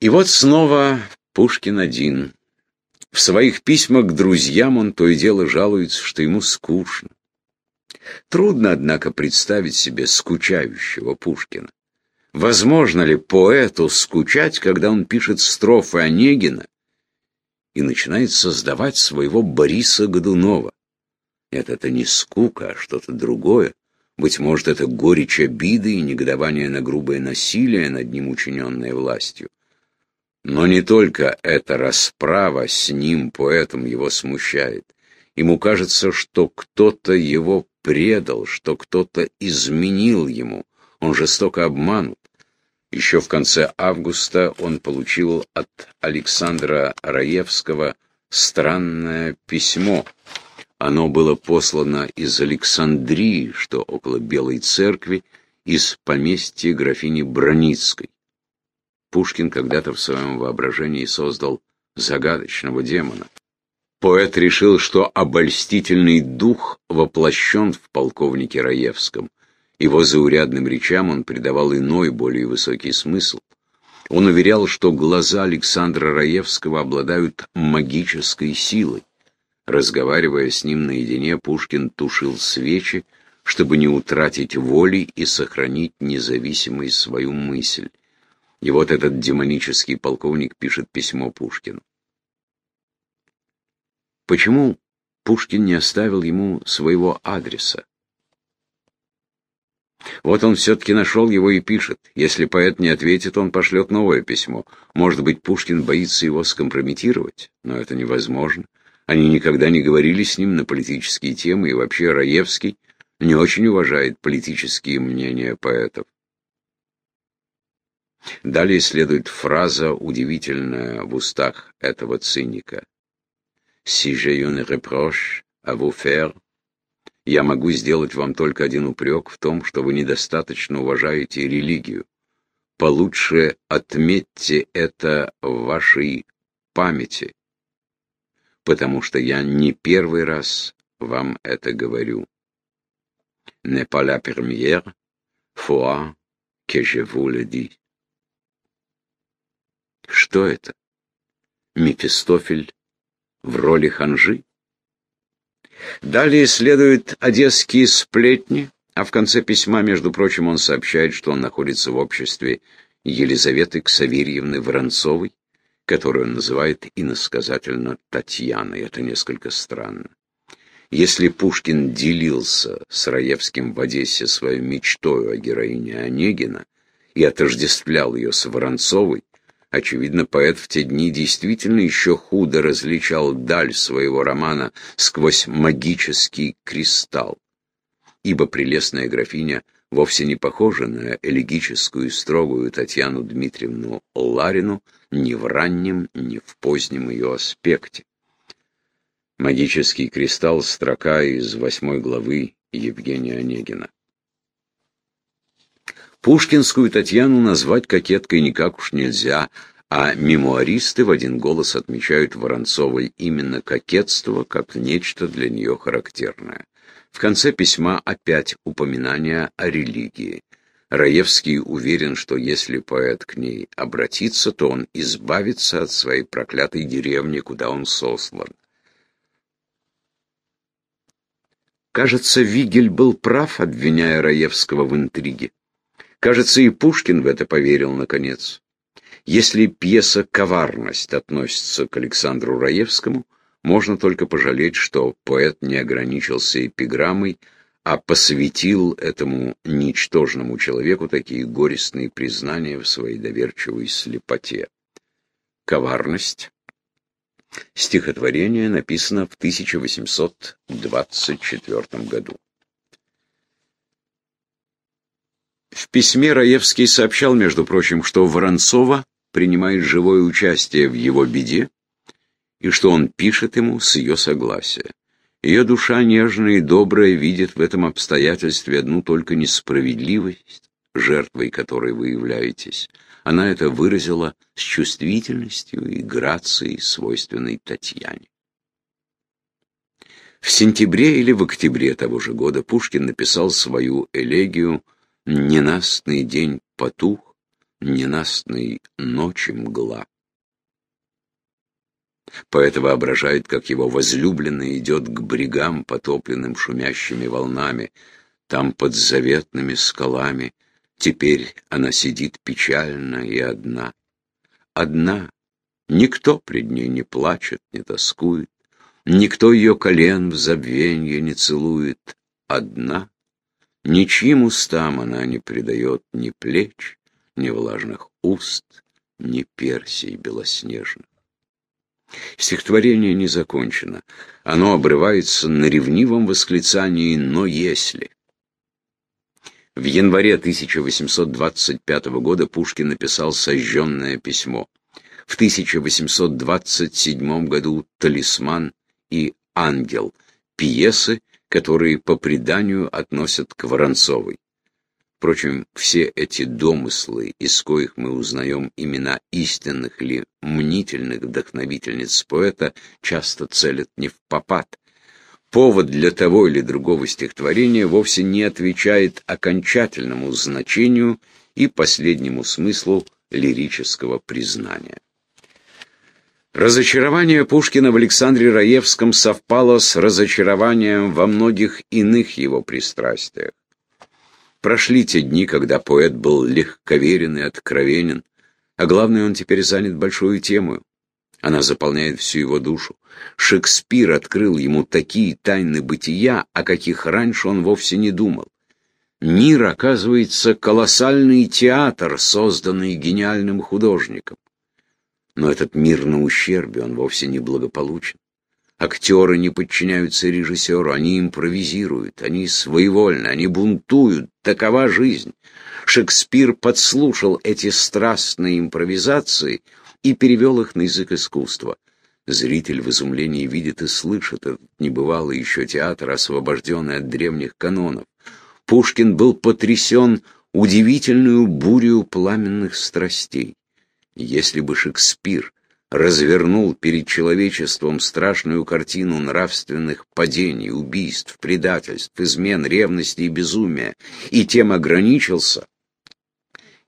И вот снова Пушкин один. В своих письмах к друзьям он то и дело жалуется, что ему скучно. Трудно, однако, представить себе скучающего Пушкина. Возможно ли поэту скучать, когда он пишет строфы Онегина и начинает создавать своего Бориса Годунова? Нет, это не скука, а что-то другое. Быть может, это горечь обиды и негодование на грубое насилие над ним, учиненное властью. Но не только эта расправа с ним, поэтом, его смущает. Ему кажется, что кто-то его предал, что кто-то изменил ему. Он жестоко обманут. Еще в конце августа он получил от Александра Раевского странное письмо. Оно было послано из Александрии, что около Белой церкви, из поместья графини Броницкой. Пушкин когда-то в своем воображении создал загадочного демона. Поэт решил, что обольстительный дух воплощен в полковнике Раевском. Его заурядным речам он придавал иной, более высокий смысл. Он уверял, что глаза Александра Раевского обладают магической силой. Разговаривая с ним наедине, Пушкин тушил свечи, чтобы не утратить воли и сохранить независимой свою мысль. И вот этот демонический полковник пишет письмо Пушкину. Почему Пушкин не оставил ему своего адреса? Вот он все-таки нашел его и пишет. Если поэт не ответит, он пошлет новое письмо. Может быть, Пушкин боится его скомпрометировать, но это невозможно. Они никогда не говорили с ним на политические темы, и вообще Раевский не очень уважает политические мнения поэтов. Далее следует фраза, удивительная в устах этого циника si j'ai une reproche à vous faire, я могу сделать вам только один упрек в том, что вы недостаточно уважаете религию. Получше отметьте это в вашей памяти, потому что я не первый раз вам это говорю. Не pas la première fois que je vous le dis. Что это? Мефистофель в роли ханжи. Далее следуют одесские сплетни, а в конце письма, между прочим, он сообщает, что он находится в обществе Елизаветы Ксаверьевны Воронцовой, которую он называет иносказательно Татьяной. Это несколько странно. Если Пушкин делился с Раевским в Одессе своей мечтой о героине Онегина и отождествлял ее с Воронцовой, Очевидно, поэт в те дни действительно еще худо различал даль своего романа сквозь магический кристалл, ибо прелестная графиня вовсе не похожа на элегическую строгую Татьяну Дмитриевну Ларину ни в раннем, ни в позднем ее аспекте. Магический кристалл — строка из восьмой главы Евгения Онегина. Пушкинскую Татьяну назвать кокеткой никак уж нельзя, а мемуаристы в один голос отмечают Воронцовой именно кокетство как нечто для нее характерное. В конце письма опять упоминание о религии. Раевский уверен, что если поэт к ней обратится, то он избавится от своей проклятой деревни, куда он сослан. Кажется, Вигель был прав, обвиняя Раевского в интриге. Кажется, и Пушкин в это поверил наконец. Если пьеса «Коварность» относится к Александру Раевскому, можно только пожалеть, что поэт не ограничился эпиграммой, а посвятил этому ничтожному человеку такие горестные признания в своей доверчивой слепоте. «Коварность» Стихотворение написано в 1824 году. В письме Раевский сообщал, между прочим, что Воронцова принимает живое участие в его беде и что он пишет ему с ее согласия. Ее душа нежная и добрая видит в этом обстоятельстве одну только несправедливость, жертвой которой вы являетесь. Она это выразила с чувствительностью и грацией, свойственной Татьяне. В сентябре или в октябре того же года Пушкин написал свою элегию «Ненастный день потух, ненастной ночи мгла. Поэт воображает, как его возлюбленный идет к брегам, потопленным шумящими волнами. Там под заветными скалами теперь она сидит печально и одна. Одна, никто пред ней не плачет, не тоскует, никто ее колен в забвенье не целует. Одна, ничьим устам она не предает ни плеч, ни влажных уст, ни персий белоснежных. Стихотворение не закончено. Оно обрывается на ревнивом восклицании «но если». В январе 1825 года Пушкин написал сожженное письмо. В 1827 году «Талисман» и «Ангел» — пьесы, которые по преданию относят к Воронцовой. Впрочем, все эти домыслы, из коих мы узнаем имена истинных или мнительных вдохновительниц поэта, часто целят не в попад. Повод для того или другого стихотворения вовсе не отвечает окончательному значению и последнему смыслу лирического признания. Разочарование Пушкина в Александре Раевском совпало с разочарованием во многих иных его пристрастиях. Прошли те дни, когда поэт был легковерен и откровенен, а главное, он теперь занят большой темой. Она заполняет всю его душу. Шекспир открыл ему такие тайны бытия, о каких раньше он вовсе не думал. Мир, оказывается, колоссальный театр, созданный гениальным художником. Но этот мир на ущербе, он вовсе не благополучен. Актеры не подчиняются режиссеру, они импровизируют, они своевольны, они бунтуют. Такова жизнь. Шекспир подслушал эти страстные импровизации и перевел их на язык искусства. Зритель в изумлении видит и слышит этот небывалый еще театр, освобожденный от древних канонов. Пушкин был потрясен удивительную бурю пламенных страстей. Если бы Шекспир развернул перед человечеством страшную картину нравственных падений, убийств, предательств, измен, ревности и безумия, и тем ограничился,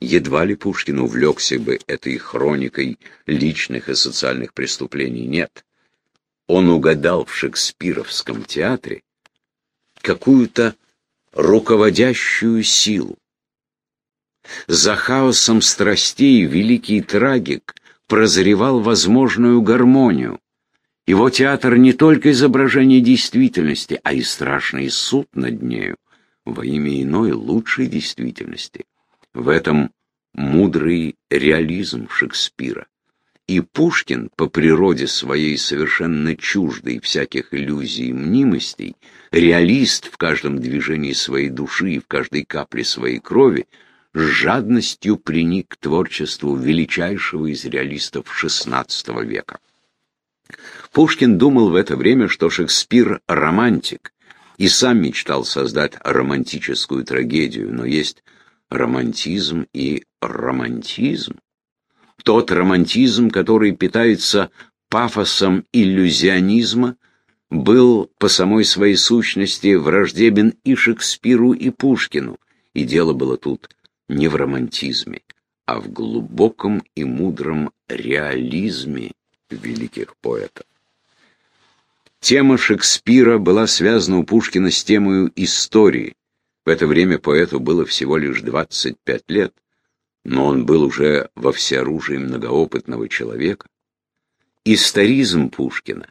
едва ли Пушкин увлекся бы этой хроникой личных и социальных преступлений. Нет. Он угадал в шекспировском театре какую-то руководящую силу. За хаосом страстей великий трагик прозревал возможную гармонию. Его театр не только изображение действительности, а и страшный суд над нею во имя иной, лучшей действительности. В этом мудрый реализм Шекспира. И Пушкин, по природе своей совершенно чуждой всяких иллюзий и мнимостей, реалист в каждом движении своей души и в каждой капле своей крови, с жадностью приник к творчеству величайшего из реалистов XVI века. Пушкин думал в это время, что Шекспир — романтик, и сам мечтал создать романтическую трагедию, но есть романтизм и романтизм. Тот романтизм, который питается пафосом иллюзионизма, был по самой своей сущности враждебен и Шекспиру, и Пушкину, и дело было тут не в романтизме, а в глубоком и мудром реализме великих поэтов. Тема Шекспира была связана у Пушкина с темой истории. В это время поэту было всего лишь 25 лет, но он был уже во всеоружии многоопытного человека. Историзм Пушкина,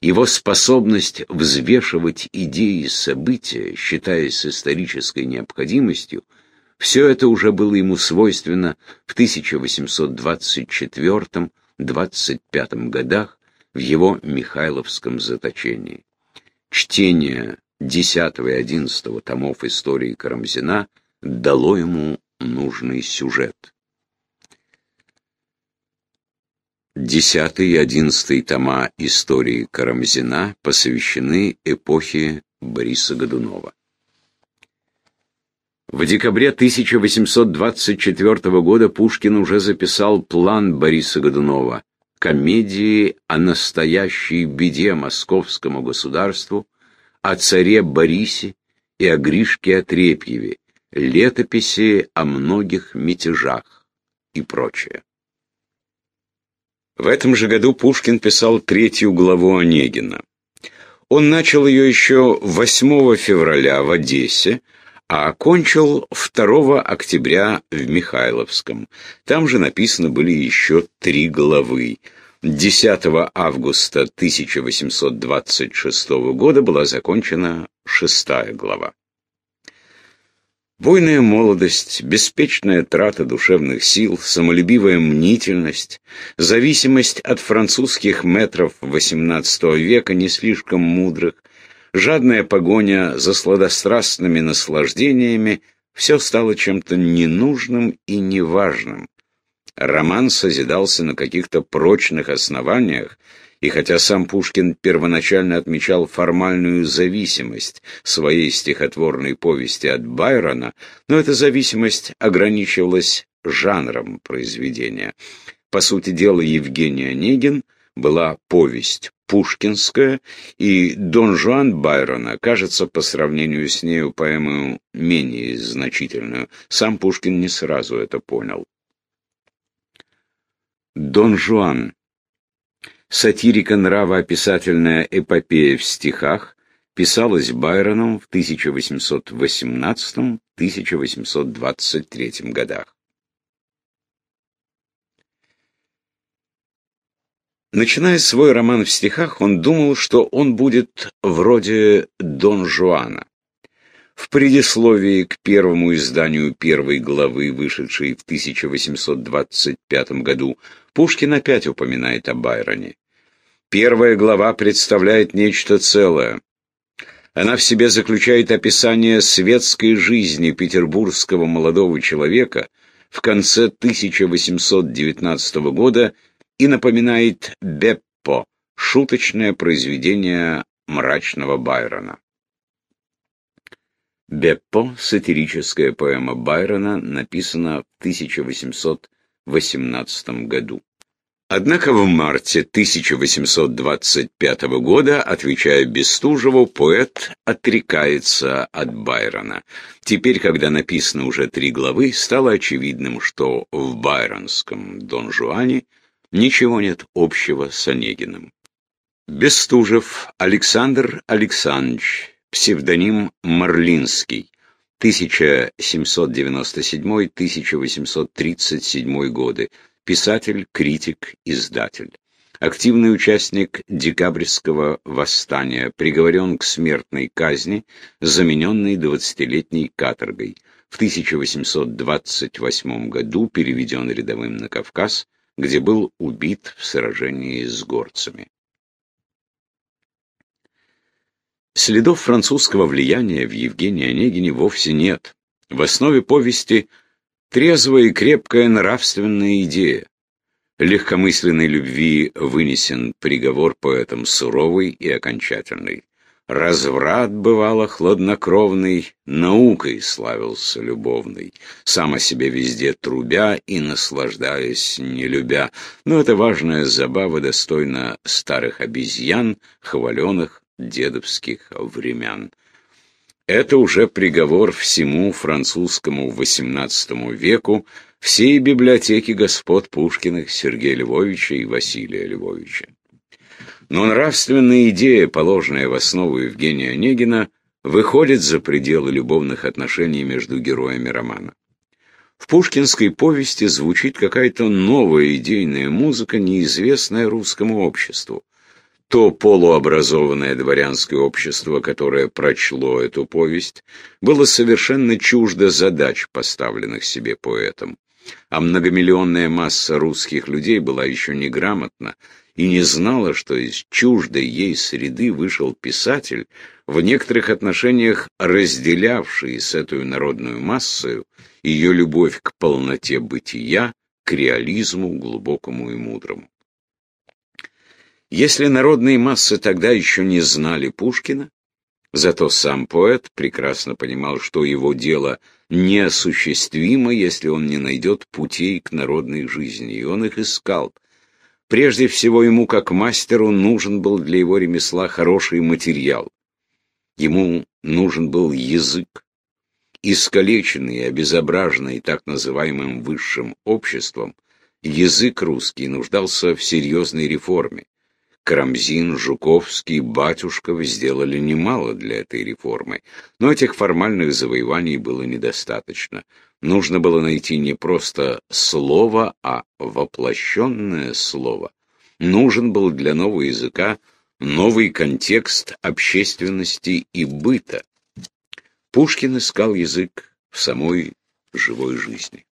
его способность взвешивать идеи и события, считаясь исторической необходимостью, все это уже было ему свойственно в 1824-25 годах в его Михайловском заточении. Чтение 10 и 11 томов истории Карамзина дало ему нужный сюжет. Десятый и одиннадцатый тома истории Карамзина посвящены эпохе Бориса Годунова. В декабре 1824 года Пушкин уже записал план Бориса Годунова комедии о настоящей беде московскому государству, о царе Борисе и о Гришке Отрепьеве, летописи о многих мятежах. и прочее. В этом же году Пушкин писал третью главу Онегина. Он начал ее еще 8 февраля в Одессе, а окончил 2 октября в Михайловском. Там же написаны были еще три главы. 10 августа 1826 года была закончена шестая глава. Буйная молодость, беспечная трата душевных сил, самолюбивая мнительность, зависимость от французских метров XVIII века, не слишком мудрых, жадная погоня за сладострастными наслаждениями — все стало чем-то ненужным и неважным. Роман созидался на каких-то прочных основаниях, и хотя сам Пушкин первоначально отмечал формальную зависимость своей стихотворной повести от Байрона, но эта зависимость ограничивалась жанром произведения. По сути дела, Евгений Онегин была повесть пушкинская, и «Дон Жуан» Байрона кажется по сравнению с нею поэмою менее значительную. Сам Пушкин не сразу это понял. «Дон Жуан» Сатирика нравоописательная эпопея в стихах писалась Байроном в 1818-1823 годах. Начиная свой роман в стихах, он думал, что он будет вроде Дон Жуана. В предисловии к первому изданию первой главы, вышедшей в 1825 году, Пушкин опять упоминает о Байроне. Первая глава представляет нечто целое. Она в себе заключает описание светской жизни петербургского молодого человека в конце 1819 года и напоминает «Беппо» — шуточное произведение мрачного Байрона. «Беппо» — сатирическая поэма Байрона, написана в 1818 году. Однако в марте 1825 года, отвечая Бестужеву, поэт отрекается от Байрона. Теперь, когда написано уже три главы, стало очевидным, что в байронском Дон Жуане ничего нет общего с Онегиным. Бестужев Александр Александрович, псевдоним Марлинский, 1797-1837 годы, писатель, критик, издатель. Активный участник декабрьского восстания, приговорен к смертной казни, замененный двадцатилетней каторгой. В 1828 году переведен рядовым на Кавказ, где был убит в сражении с горцами. Следов французского влияния в Евгении Онегине вовсе нет. В основе повести трезвая и крепкая нравственная идея. Легкомысленной любви вынесен приговор поэтам суровый и окончательный. Разврат, бывало, хладнокровный, наукой славился любовный, сам о себе везде трубя и наслаждаясь не любя. Но эта важная забава достойна старых обезьян, хваленых дедовских времен. Это уже приговор всему французскому XVIII веку, всей библиотеке господ Пушкиных, Сергея Львовича и Василия Львовича. Но нравственная идея, положенная в основу Евгения Онегина, выходит за пределы любовных отношений между героями романа. В пушкинской повести звучит какая-то новая идейная музыка, неизвестная русскому обществу. То полуобразованное дворянское общество, которое прочло эту повесть, было совершенно чуждо задач, поставленных себе поэтом. А многомиллионная масса русских людей была еще неграмотна и не знала, что из чуждой ей среды вышел писатель, в некоторых отношениях разделявший с этой народную массою ее любовь к полноте бытия, к реализму глубокому и мудрому. Если народные массы тогда еще не знали Пушкина, зато сам поэт прекрасно понимал, что его дело неосуществимо, если он не найдет путей к народной жизни, и он их искал. Прежде всего ему, как мастеру, нужен был для его ремесла хороший материал. Ему нужен был язык. Искалеченный и обезображенный так называемым высшим обществом, язык русский нуждался в серьезной реформе. Карамзин, Жуковский, Батюшков сделали немало для этой реформы, но этих формальных завоеваний было недостаточно. Нужно было найти не просто слово, а воплощенное слово. Нужен был для нового языка новый контекст общественности и быта. Пушкин искал язык в самой живой жизни.